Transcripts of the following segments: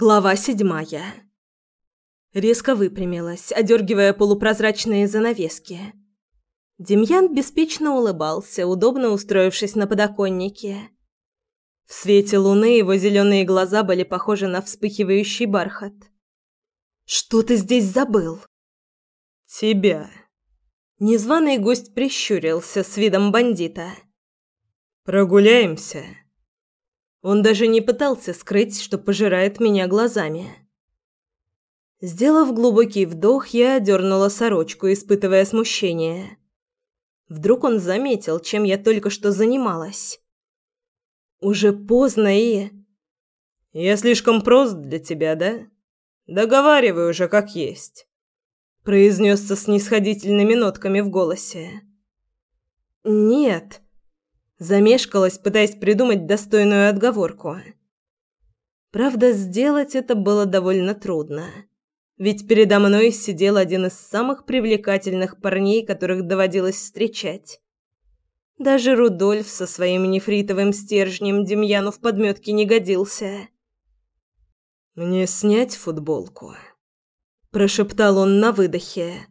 Глава седьмая. Резко выпрямилась, одергивая полупрозрачные занавески. Демьян беспечно улыбался, удобно устроившись на подоконнике. В свете луны его зеленые глаза были похожи на вспыхивающий бархат. «Что ты здесь забыл?» «Тебя». Незваный гость прищурился с видом бандита. «Прогуляемся?» Он даже не пытался скрыть, что пожирает меня глазами. Сделав глубокий вдох, я одернула сорочку, испытывая смущение. Вдруг он заметил, чем я только что занималась. Уже поздно и... «Я слишком прост для тебя, да? Договаривай уже как есть», — произнес со снисходительными нотками в голосе. «Нет», Замешкалась, пытаясь придумать достойную отговорку. Правда, сделать это было довольно трудно. Ведь передо мной сидел один из самых привлекательных парней, которых доводилось встречать. Даже Рудольф со своим нефритовым стержнем Демьяну в подметке не годился. «Мне снять футболку?» – прошептал он на выдохе.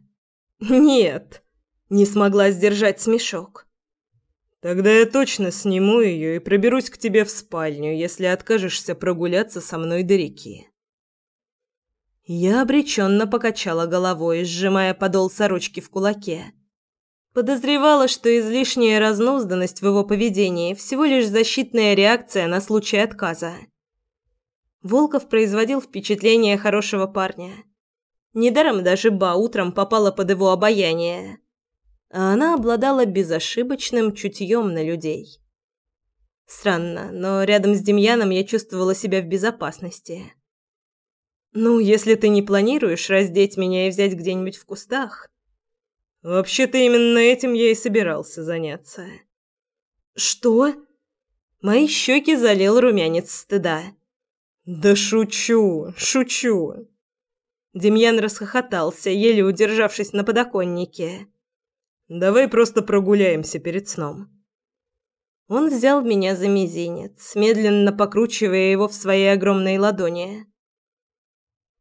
«Нет!» – не смогла сдержать смешок. Тогда я точно сниму ее и проберусь к тебе в спальню, если откажешься прогуляться со мной до реки. Я обреченно покачала головой, сжимая подол сорочки в кулаке. Подозревала, что излишняя разнузданность в его поведении всего лишь защитная реакция на случай отказа. Волков производил впечатление хорошего парня. Недаром даже Ба утром попала под его обаяние а она обладала безошибочным чутьем на людей. Странно, но рядом с Демьяном я чувствовала себя в безопасности. Ну, если ты не планируешь раздеть меня и взять где-нибудь в кустах. Вообще-то именно этим я и собирался заняться. Что? Мои щеки залил румянец стыда. Да шучу, шучу. Демьян расхохотался, еле удержавшись на подоконнике. Давай просто прогуляемся перед сном. Он взял меня за мизинец, медленно покручивая его в своей огромной ладони.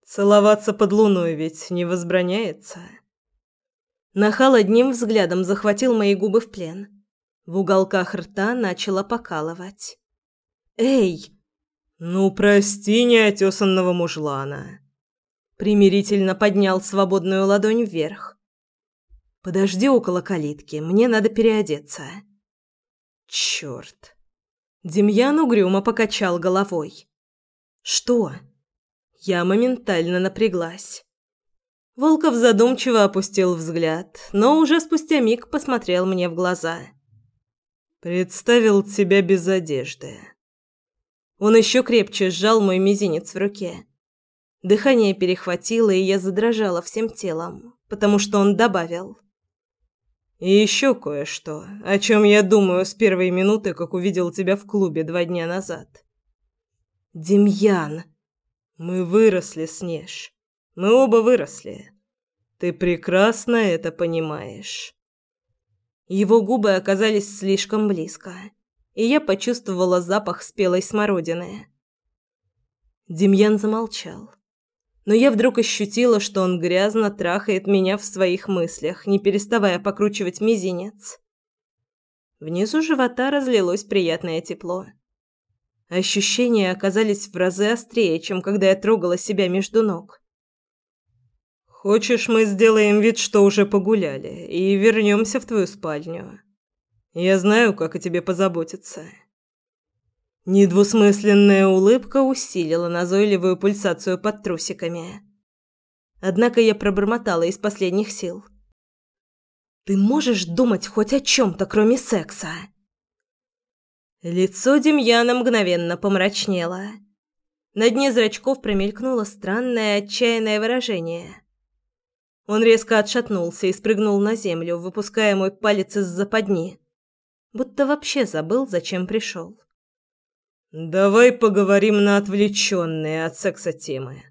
Целоваться под луной ведь не возбраняется. Нахал одним взглядом захватил мои губы в плен. В уголках рта начало покалывать. «Эй!» «Ну, прости неотесанного мужлана!» Примирительно поднял свободную ладонь вверх. Подожди около калитки, мне надо переодеться. Черт. Демьян угрюмо покачал головой. Что? Я моментально напряглась. Волков задумчиво опустил взгляд, но уже спустя миг посмотрел мне в глаза. Представил тебя без одежды. Он еще крепче сжал мой мизинец в руке. Дыхание перехватило, и я задрожала всем телом, потому что он добавил: и еще кое-что, о чем я думаю с первой минуты, как увидел тебя в клубе два дня назад. Демьян, мы выросли, Снеж. Мы оба выросли. Ты прекрасно это понимаешь. Его губы оказались слишком близко, и я почувствовала запах спелой смородины. Демьян замолчал но я вдруг ощутила, что он грязно трахает меня в своих мыслях, не переставая покручивать мизинец. Внизу живота разлилось приятное тепло. Ощущения оказались в разы острее, чем когда я трогала себя между ног. «Хочешь, мы сделаем вид, что уже погуляли, и вернемся в твою спальню? Я знаю, как о тебе позаботиться». Недвусмысленная улыбка усилила назойливую пульсацию под трусиками. Однако я пробормотала из последних сил. «Ты можешь думать хоть о чем-то, кроме секса?» Лицо Демьяна мгновенно помрачнело. На дне зрачков промелькнуло странное отчаянное выражение. Он резко отшатнулся и спрыгнул на землю, выпуская мой палец из западни, будто вообще забыл, зачем пришел. «Давай поговорим на отвлеченные от секса темы.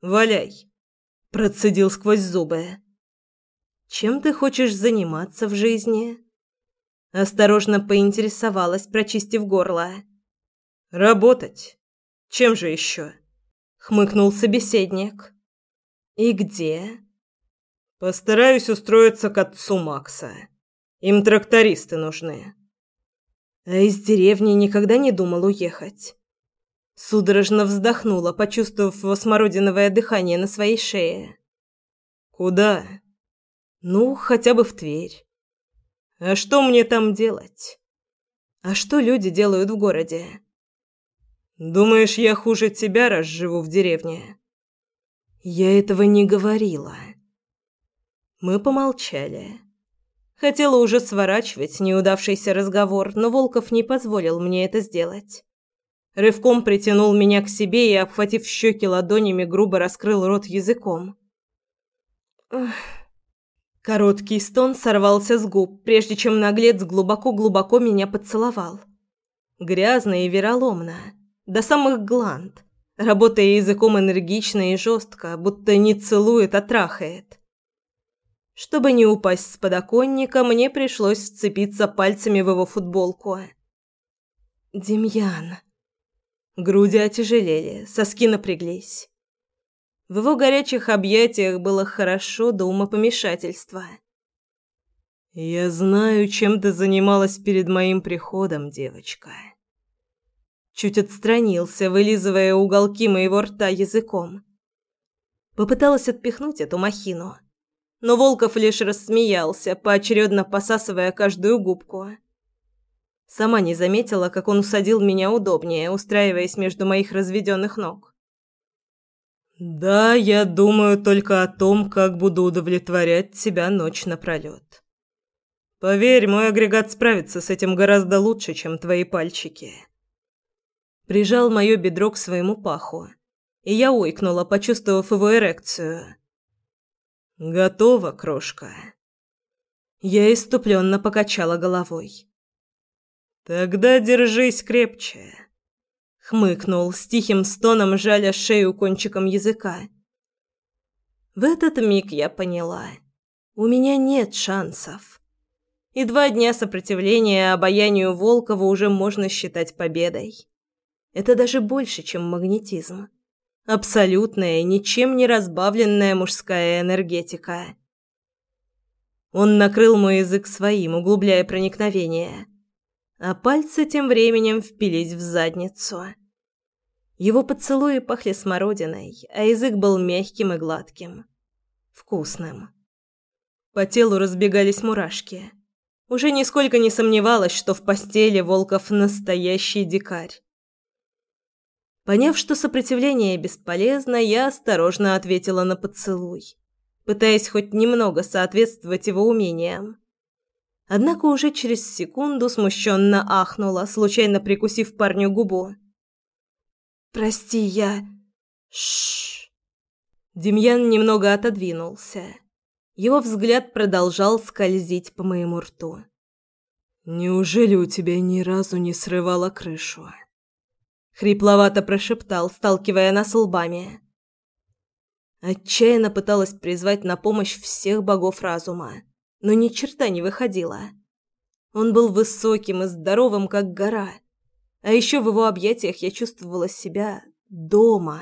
Валяй!» Процедил сквозь зубы. «Чем ты хочешь заниматься в жизни?» Осторожно поинтересовалась, прочистив горло. «Работать. Чем же еще? хмыкнул собеседник. И где? Постараюсь устроиться к отцу Макса. Им трактористы нужны. А из деревни никогда не думал уехать. Судорожно вздохнула, почувствовав его смородиновое дыхание на своей шее. Куда? Ну, хотя бы в Тверь. А что мне там делать? А что люди делают в городе? Думаешь, я хуже тебя, раз живу в деревне? Я этого не говорила. Мы помолчали. Хотела уже сворачивать неудавшийся разговор, но Волков не позволил мне это сделать. Рывком притянул меня к себе и, обхватив щеки ладонями, грубо раскрыл рот языком. Ах. Короткий стон сорвался с губ, прежде чем наглец глубоко-глубоко меня поцеловал. Грязно и вероломно, до самых гланд, работая языком энергично и жестко, будто не целует, а трахает. Чтобы не упасть с подоконника, мне пришлось вцепиться пальцами в его футболку. «Демьян». Груди отяжелели, соски напряглись. В его горячих объятиях было хорошо до умопомешательства. «Я знаю, чем ты занималась перед моим приходом, девочка». Чуть отстранился, вылизывая уголки моего рта языком. Попыталась отпихнуть эту махину но Волков лишь рассмеялся, поочередно посасывая каждую губку. Сама не заметила, как он усадил меня удобнее, устраиваясь между моих разведенных ног. «Да, я думаю только о том, как буду удовлетворять тебя ночь напролет. Поверь, мой агрегат справится с этим гораздо лучше, чем твои пальчики». Прижал мое бедро к своему паху, и я ойкнула, почувствовав его эрекцию. Готова, крошка. Я иступленно покачала головой. Тогда держись крепче. Хмыкнул с тихим стоном, жаля шею кончиком языка. В этот миг я поняла. У меня нет шансов. И два дня сопротивления обаянию Волкова уже можно считать победой. Это даже больше, чем магнетизм. Абсолютная, ничем не разбавленная мужская энергетика. Он накрыл мой язык своим, углубляя проникновение, а пальцы тем временем впились в задницу. Его поцелуи пахли смородиной, а язык был мягким и гладким. Вкусным. По телу разбегались мурашки. Уже нисколько не сомневалась, что в постели Волков настоящий дикарь. Поняв, что сопротивление бесполезно, я осторожно ответила на поцелуй, пытаясь хоть немного соответствовать его умениям. Однако уже через секунду смущенно ахнула, случайно прикусив парню губу. «Прости, я...» Шш. Демьян немного отодвинулся. Его взгляд продолжал скользить по моему рту. «Неужели у тебя ни разу не срывала крышу?» Хрипловато прошептал, сталкивая нас лбами. Отчаянно пыталась призвать на помощь всех богов разума, но ни черта не выходило. Он был высоким и здоровым, как гора. А еще в его объятиях я чувствовала себя дома.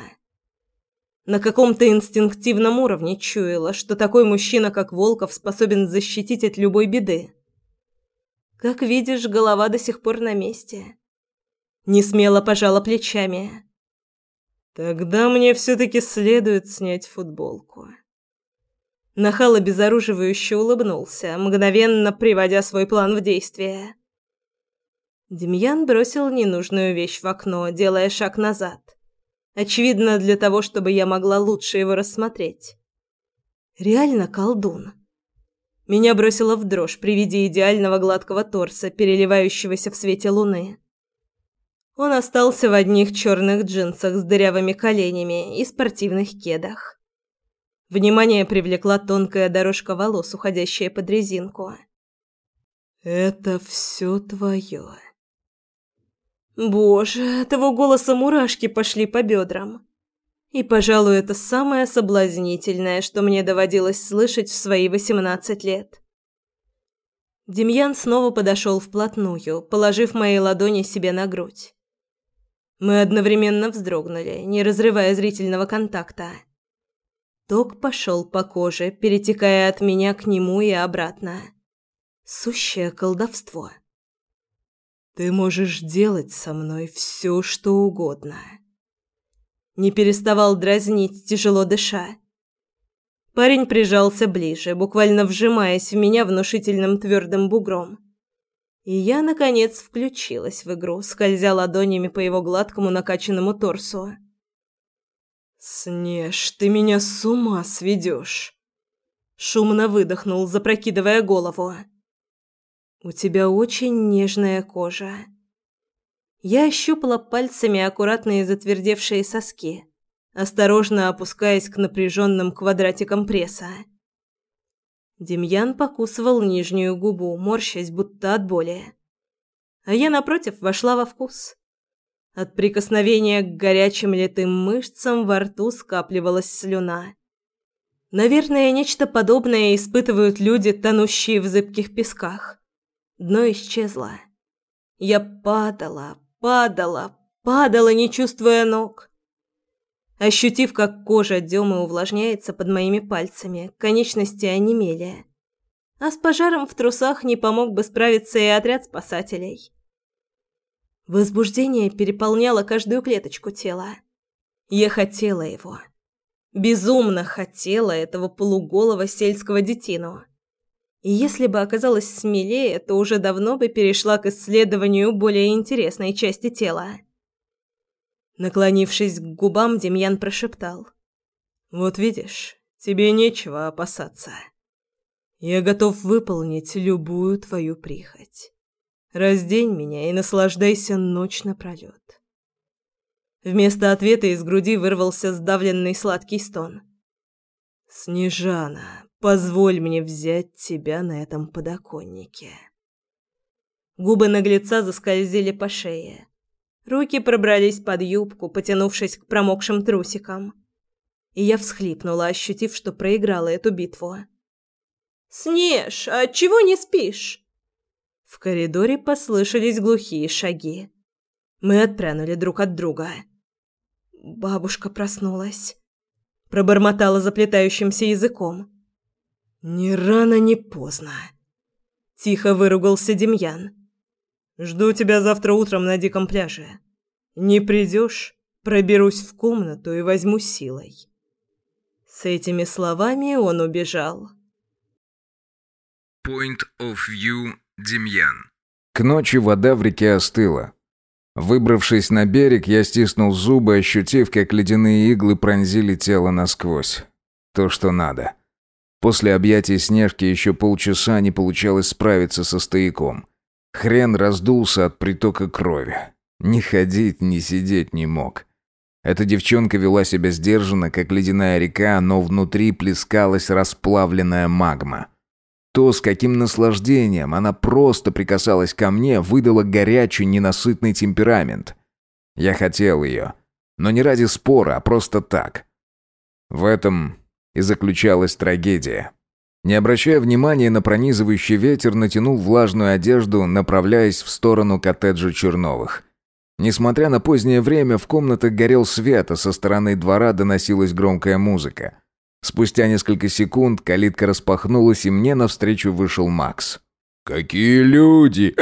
На каком-то инстинктивном уровне чуяла, что такой мужчина, как Волков, способен защитить от любой беды. Как видишь, голова до сих пор на месте. Не смело пожала плечами. Тогда мне все-таки следует снять футболку. Нахал обезоруживающе улыбнулся, мгновенно приводя свой план в действие. Демьян бросил ненужную вещь в окно, делая шаг назад. Очевидно, для того, чтобы я могла лучше его рассмотреть. Реально колдун. Меня бросило в дрожь при виде идеального гладкого торса, переливающегося в свете луны. Он остался в одних черных джинсах с дырявыми коленями и спортивных кедах. Внимание привлекла тонкая дорожка волос, уходящая под резинку. «Это все твое». Боже, от его голоса мурашки пошли по бедрам. И, пожалуй, это самое соблазнительное, что мне доводилось слышать в свои восемнадцать лет. Демьян снова подошел вплотную, положив мои ладони себе на грудь. Мы одновременно вздрогнули, не разрывая зрительного контакта. Ток пошел по коже, перетекая от меня к нему и обратно. Сущее колдовство. «Ты можешь делать со мной все, что угодно». Не переставал дразнить, тяжело дыша. Парень прижался ближе, буквально вжимаясь в меня внушительным твердым бугром. И я, наконец, включилась в игру, скользя ладонями по его гладкому накачанному торсу. «Снеж, ты меня с ума сведешь!» Шумно выдохнул, запрокидывая голову. «У тебя очень нежная кожа». Я ощупала пальцами аккуратные затвердевшие соски осторожно опускаясь к напряженным квадратикам пресса. Демьян покусывал нижнюю губу, морщась будто от боли. А я, напротив, вошла во вкус. От прикосновения к горячим литым мышцам во рту скапливалась слюна. Наверное, нечто подобное испытывают люди, тонущие в зыбких песках. Дно исчезло. Я падала, падала, падала, не чувствуя ног. Ощутив, как кожа Демы увлажняется под моими пальцами, конечности онемели. А с пожаром в трусах не помог бы справиться и отряд спасателей. Возбуждение переполняло каждую клеточку тела. Я хотела его. Безумно хотела этого полуголого сельского детину. И если бы оказалась смелее, то уже давно бы перешла к исследованию более интересной части тела. Наклонившись к губам, Демьян прошептал. «Вот видишь, тебе нечего опасаться. Я готов выполнить любую твою прихоть. Раздень меня и наслаждайся ночь напролёт». Вместо ответа из груди вырвался сдавленный сладкий стон. «Снежана, позволь мне взять тебя на этом подоконнике». Губы наглеца заскользили по шее. Руки пробрались под юбку, потянувшись к промокшим трусикам. И я всхлипнула, ощутив, что проиграла эту битву. «Снеж, а чего не спишь?» В коридоре послышались глухие шаги. Мы отпрянули друг от друга. Бабушка проснулась. Пробормотала заплетающимся языком. «Ни рано, ни поздно», — тихо выругался Демьян. Жду тебя завтра утром на диком пляже. Не придешь, проберусь в комнату и возьму силой. С этими словами он убежал. Point of view Демьян. К ночи вода в реке остыла. Выбравшись на берег, я стиснул зубы, ощутив, как ледяные иглы пронзили тело насквозь. То, что надо. После объятий Снежки еще полчаса не получалось справиться со стояком. Хрен раздулся от притока крови. Ни ходить, ни сидеть не мог. Эта девчонка вела себя сдержанно, как ледяная река, но внутри плескалась расплавленная магма. То, с каким наслаждением она просто прикасалась ко мне, выдало горячий, ненасытный темперамент. Я хотел ее. Но не ради спора, а просто так. В этом и заключалась трагедия. Не обращая внимания на пронизывающий ветер, натянул влажную одежду, направляясь в сторону коттеджа Черновых. Несмотря на позднее время, в комнатах горел свет, а со стороны двора доносилась громкая музыка. Спустя несколько секунд калитка распахнулась, и мне навстречу вышел Макс. «Какие люди!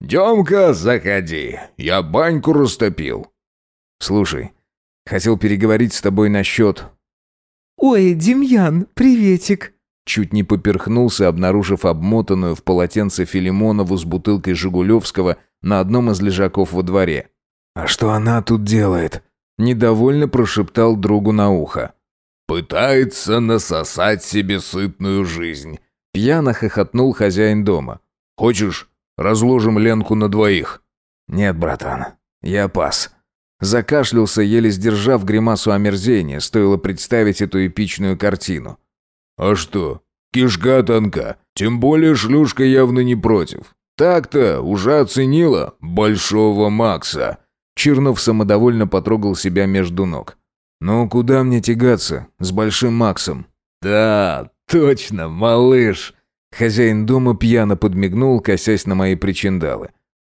Демка, заходи, я баньку растопил». «Слушай, хотел переговорить с тобой насчет...» «Ой, Демьян, приветик!» Чуть не поперхнулся, обнаружив обмотанную в полотенце Филимонову с бутылкой Жигулевского на одном из лежаков во дворе. «А что она тут делает?» Недовольно прошептал другу на ухо. «Пытается насосать себе сытную жизнь», — пьяно хохотнул хозяин дома. «Хочешь, разложим Ленку на двоих?» «Нет, братан, я пас». Закашлялся, еле сдержав гримасу омерзения, стоило представить эту эпичную картину. А что? Кишка тонка. Тем более шлюшка явно не против. Так-то уже оценила большого Макса. Чернов самодовольно потрогал себя между ног. «Ну, куда мне тягаться с большим Максом?» «Да, точно, малыш!» Хозяин дома пьяно подмигнул, косясь на мои причиндалы.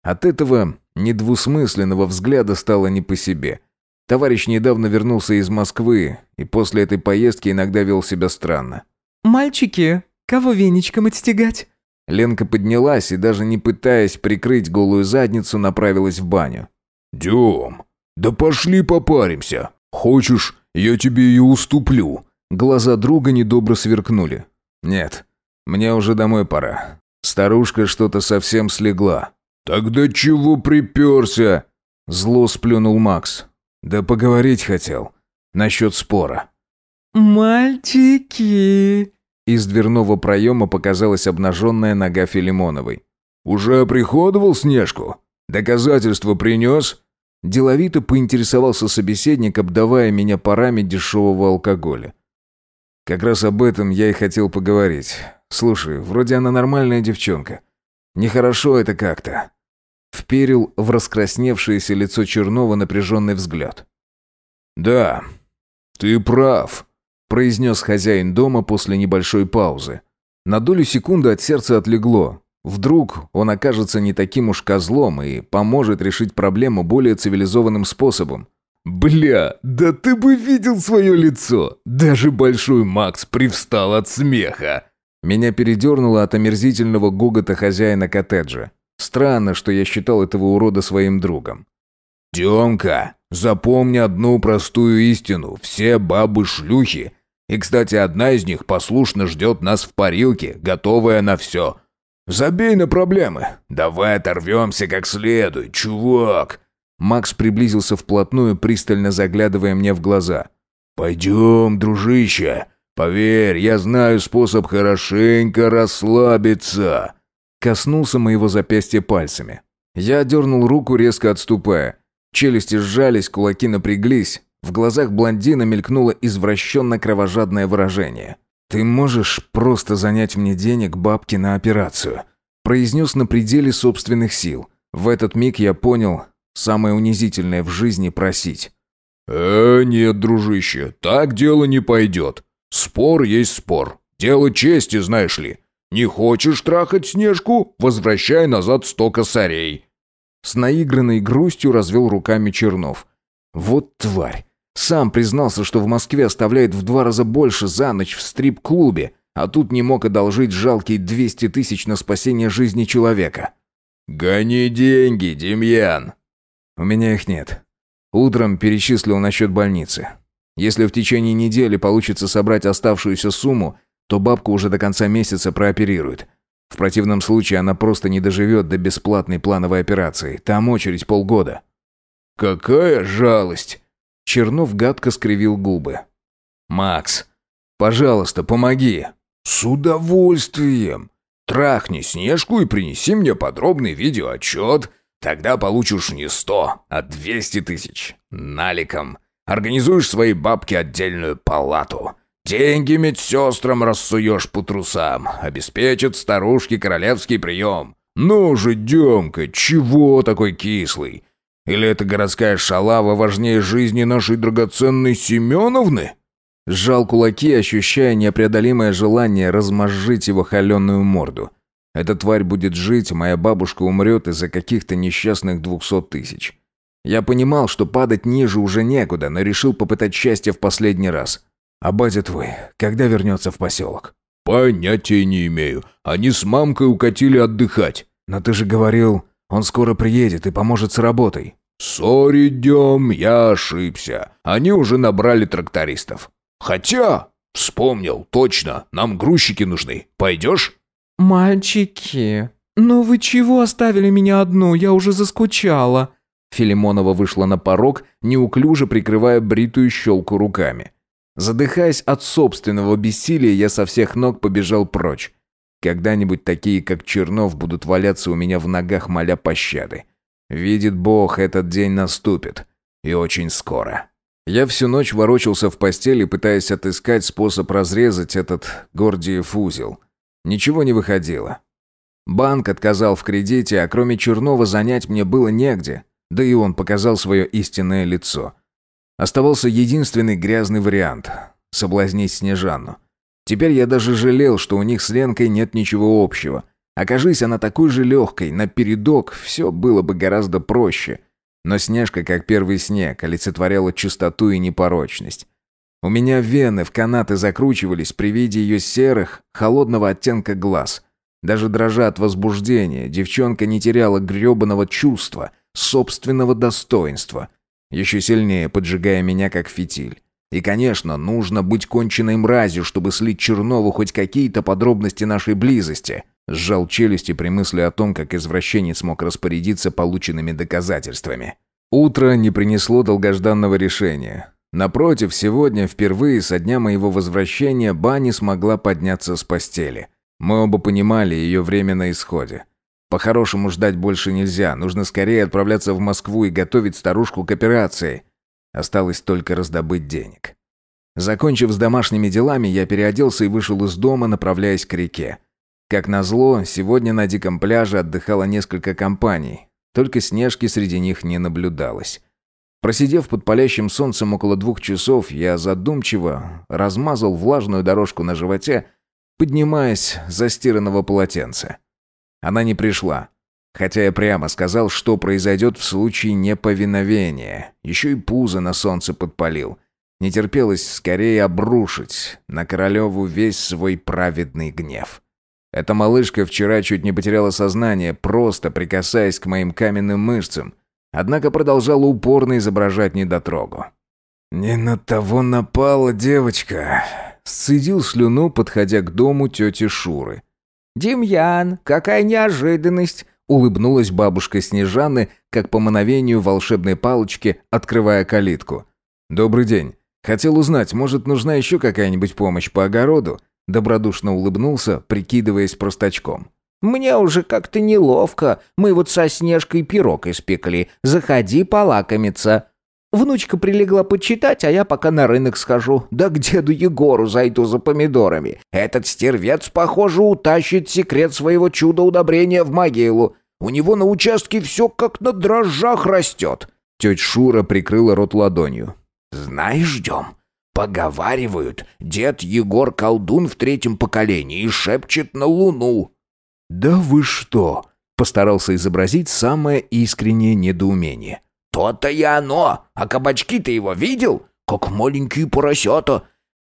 От этого недвусмысленного взгляда стало не по себе. Товарищ недавно вернулся из Москвы и после этой поездки иногда вел себя странно. «Мальчики, кого веничком отстегать?» Ленка поднялась и, даже не пытаясь прикрыть голую задницу, направилась в баню. «Дем, да пошли попаримся. Хочешь, я тебе и уступлю». Глаза друга недобро сверкнули. «Нет, мне уже домой пора. Старушка что-то совсем слегла». «Тогда чего приперся?» Зло сплюнул Макс. «Да поговорить хотел. Насчет спора». «Мальчики!» Из дверного проема показалась обнаженная нога Филимоновой. «Уже оприходовал Снежку? Доказательства принес?» Деловито поинтересовался собеседник, обдавая меня парами дешевого алкоголя. Как раз об этом я и хотел поговорить. Слушай, вроде она нормальная девчонка. Нехорошо это как-то. Вперил в раскрасневшееся лицо Чернова напряженный взгляд. «Да, ты прав», — произнес хозяин дома после небольшой паузы. На долю секунды от сердца отлегло. Вдруг он окажется не таким уж козлом и поможет решить проблему более цивилизованным способом. «Бля, да ты бы видел свое лицо! Даже Большой Макс привстал от смеха!» Меня передернуло от омерзительного гогота хозяина коттеджа. Странно, что я считал этого урода своим другом. «Демка, запомни одну простую истину. Все бабы шлюхи. И, кстати, одна из них послушно ждет нас в парилке, готовая на все. Забей на проблемы. Давай оторвемся как следует, чувак!» Макс приблизился вплотную, пристально заглядывая мне в глаза. «Пойдем, дружище. Поверь, я знаю способ хорошенько расслабиться». Коснулся моего запястья пальцами. Я дернул руку, резко отступая. Челюсти сжались, кулаки напряглись. В глазах блондина мелькнуло извращенно-кровожадное выражение. «Ты можешь просто занять мне денег, бабки на операцию?» Произнес на пределе собственных сил. В этот миг я понял, Самое унизительное в жизни просить. «Э, нет, дружище, так дело не пойдет. Спор есть спор. Дело чести, знаешь ли. Не хочешь трахать Снежку? Возвращай назад сто косарей». С наигранной грустью развел руками Чернов. «Вот тварь. Сам признался, что в Москве оставляет в два раза больше за ночь в стрип-клубе, а тут не мог одолжить жалкие 200 тысяч на спасение жизни человека». «Гони деньги, Демьян!» У меня их нет. Утром перечислил на счет больницы. Если в течение недели получится собрать оставшуюся сумму, то бабку уже до конца месяца прооперируют. В противном случае она просто не доживет до бесплатной плановой операции. Там очередь полгода. «Какая жалость!» Чернов гадко скривил губы. «Макс, пожалуйста, помоги!» «С удовольствием! Трахни Снежку и принеси мне подробный видеоотчет Тогда получишь не сто, а двести тысяч. Наликом. Организуешь своей бабке отдельную палату. Деньги медсестрам рассуешь по трусам. Обеспечат старушке королевский прием. Ну же, Демка, чего такой кислый? Или эта городская шалава важнее жизни нашей драгоценной Семеновны?» Сжал кулаки, ощущая непреодолимое желание размозжить его холеную морду. Эта тварь будет жить, моя бабушка умрет из-за каких-то несчастных двухсот тысяч. Я понимал, что падать ниже уже некуда, но решил попытать счастье в последний раз. А батя твой, когда вернется в поселок? Понятия не имею. Они с мамкой укатили отдыхать. Но ты же говорил, он скоро приедет и поможет с работой. Сори, Дем, я ошибся. Они уже набрали трактористов. Хотя, вспомнил, точно, нам грузчики нужны. Пойдешь? «Мальчики, ну вы чего оставили меня одну? Я уже заскучала». Филимонова вышла на порог, неуклюже прикрывая бритую щелку руками. Задыхаясь от собственного бессилия, я со всех ног побежал прочь. Когда-нибудь такие, как Чернов, будут валяться у меня в ногах, моля пощады. Видит Бог, этот день наступит. И очень скоро. Я всю ночь ворочался в постели, пытаясь отыскать способ разрезать этот Гордиев узел. Ничего не выходило. Банк отказал в кредите, а кроме Чернова занять мне было негде. Да и он показал свое истинное лицо. Оставался единственный грязный вариант – соблазнить Снежанну. Теперь я даже жалел, что у них с Ленкой нет ничего общего. Окажись она такой же легкой, на передок, все было бы гораздо проще. Но Снежка, как первый снег, олицетворяла чистоту и непорочность. У меня вены в канаты закручивались при виде ее серых, холодного оттенка глаз. Даже дрожа от возбуждения, девчонка не теряла грёбаного чувства, собственного достоинства, еще сильнее поджигая меня как фитиль. И, конечно, нужно быть конченной мразью, чтобы слить Чернову хоть какие-то подробности нашей близости. Сжал челюсти при мысли о том, как извращенец мог распорядиться полученными доказательствами. Утро не принесло долгожданного решения. Напротив, сегодня, впервые со дня моего возвращения, Бани смогла подняться с постели. Мы оба понимали ее время на исходе. По-хорошему ждать больше нельзя, нужно скорее отправляться в Москву и готовить старушку к операции. Осталось только раздобыть денег. Закончив с домашними делами, я переоделся и вышел из дома, направляясь к реке. Как назло, сегодня на диком пляже отдыхало несколько компаний, только снежки среди них не наблюдалось. Просидев под палящим солнцем около двух часов, я задумчиво размазал влажную дорожку на животе, поднимаясь за стиранного полотенца. Она не пришла. Хотя я прямо сказал, что произойдет в случае неповиновения. Еще и пузо на солнце подпалил. Не терпелось скорее обрушить на Королеву весь свой праведный гнев. Эта малышка вчера чуть не потеряла сознание, просто прикасаясь к моим каменным мышцам, однако продолжала упорно изображать недотрогу. «Не на того напала девочка», — сцедил слюну, подходя к дому тети Шуры. «Демьян, какая неожиданность!» — улыбнулась бабушка Снежаны, как по мановению волшебной палочки, открывая калитку. «Добрый день. Хотел узнать, может, нужна еще какая-нибудь помощь по огороду?» Добродушно улыбнулся, прикидываясь простачком. «Мне уже как-то неловко. Мы вот со Снежкой пирог испекли. Заходи полакомиться». Внучка прилегла почитать, а я пока на рынок схожу. Да к деду Егору зайду за помидорами. Этот стервец, похоже, утащит секрет своего чуда-удобрения в могилу. У него на участке все как на дрожжах растет». Тетя Шура прикрыла рот ладонью. «Знаешь, ждем. Поговаривают, дед Егор колдун в третьем поколении и шепчет на луну». «Да вы что?» — постарался изобразить самое искреннее недоумение. «То-то и оно! А кабачки ты его видел? Как маленькие поросята!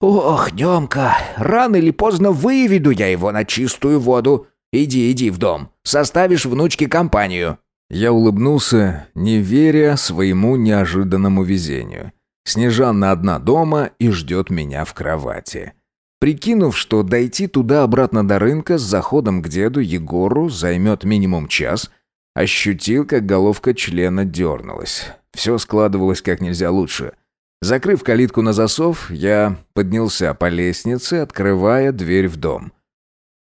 Ох, Демка, рано или поздно выведу я его на чистую воду. Иди, иди в дом, составишь внучке компанию». Я улыбнулся, не веря своему неожиданному везению. Снежанна одна дома и ждет меня в кровати. Прикинув, что дойти туда-обратно до рынка с заходом к деду Егору займет минимум час, ощутил, как головка члена дернулась. Все складывалось как нельзя лучше. Закрыв калитку на засов, я поднялся по лестнице, открывая дверь в дом.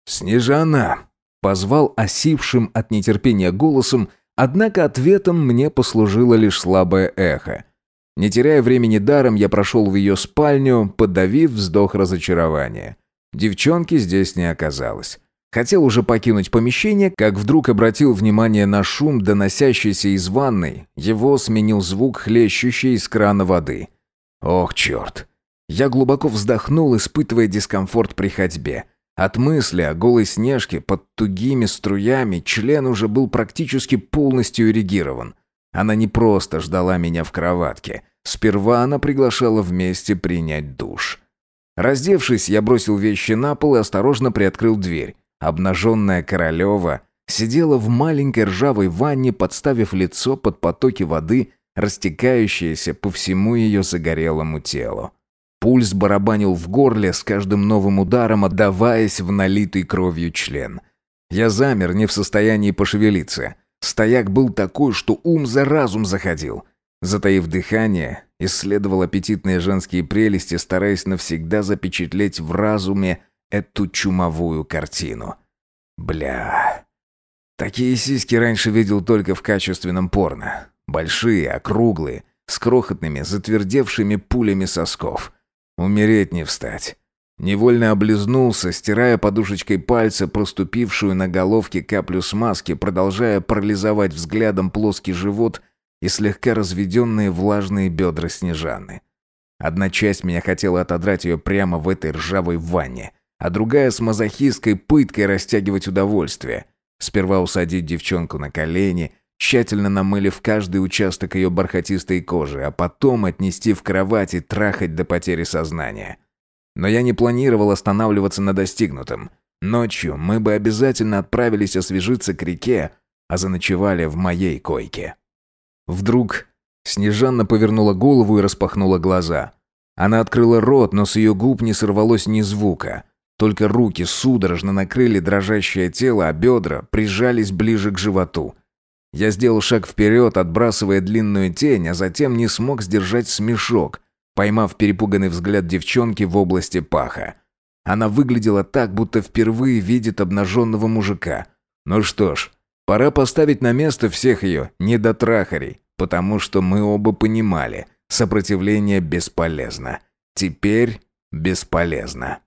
«Снежана!» — позвал осипшим от нетерпения голосом, однако ответом мне послужило лишь слабое эхо — не теряя времени даром, я прошел в ее спальню, подавив вздох разочарования. Девчонки здесь не оказалось. Хотел уже покинуть помещение, как вдруг обратил внимание на шум, доносящийся из ванной. Его сменил звук, хлещущий из крана воды. Ох, черт. Я глубоко вздохнул, испытывая дискомфорт при ходьбе. От мысли о голой снежке под тугими струями член уже был практически полностью эрегирован. Она не просто ждала меня в кроватке. Сперва она приглашала вместе принять душ. Раздевшись, я бросил вещи на пол и осторожно приоткрыл дверь. Обнаженная Королева сидела в маленькой ржавой ванне, подставив лицо под потоки воды, растекающиеся по всему ее загорелому телу. Пульс барабанил в горле с каждым новым ударом, отдаваясь в налитый кровью член. Я замер, не в состоянии пошевелиться. Стояк был такой, что ум за разум заходил. Затаив дыхание, исследовал аппетитные женские прелести, стараясь навсегда запечатлеть в разуме эту чумовую картину. Бля. Такие сиськи раньше видел только в качественном порно. Большие, округлые, с крохотными, затвердевшими пулями сосков. Умереть не встать. Невольно облизнулся, стирая подушечкой пальца проступившую на головке каплю смазки, продолжая парализовать взглядом плоский живот и слегка разведенные влажные бедра Снежаны. Одна часть меня хотела отодрать ее прямо в этой ржавой ванне. А другая с мазохистской пыткой растягивать удовольствие. Сперва усадить девчонку на колени, тщательно намылив каждый участок ее бархатистой кожи, а потом отнести в кровать и трахать до потери сознания. Но я не планировал останавливаться на достигнутом. Ночью мы бы обязательно отправились освежиться к реке, а заночевали в моей койке. Вдруг Снежанна повернула голову и распахнула глаза. Она открыла рот, но с ее губ не сорвалось ни звука. Только руки судорожно накрыли дрожащее тело, а бедра прижались ближе к животу. Я сделал шаг вперед, отбрасывая длинную тень, а затем не смог сдержать смешок, поймав перепуганный взгляд девчонки в области паха. Она выглядела так, будто впервые видит обнаженного мужика. Ну что ж, пора поставить на место всех ее недотрахарей, потому что мы оба понимали, сопротивление бесполезно. Теперь бесполезно.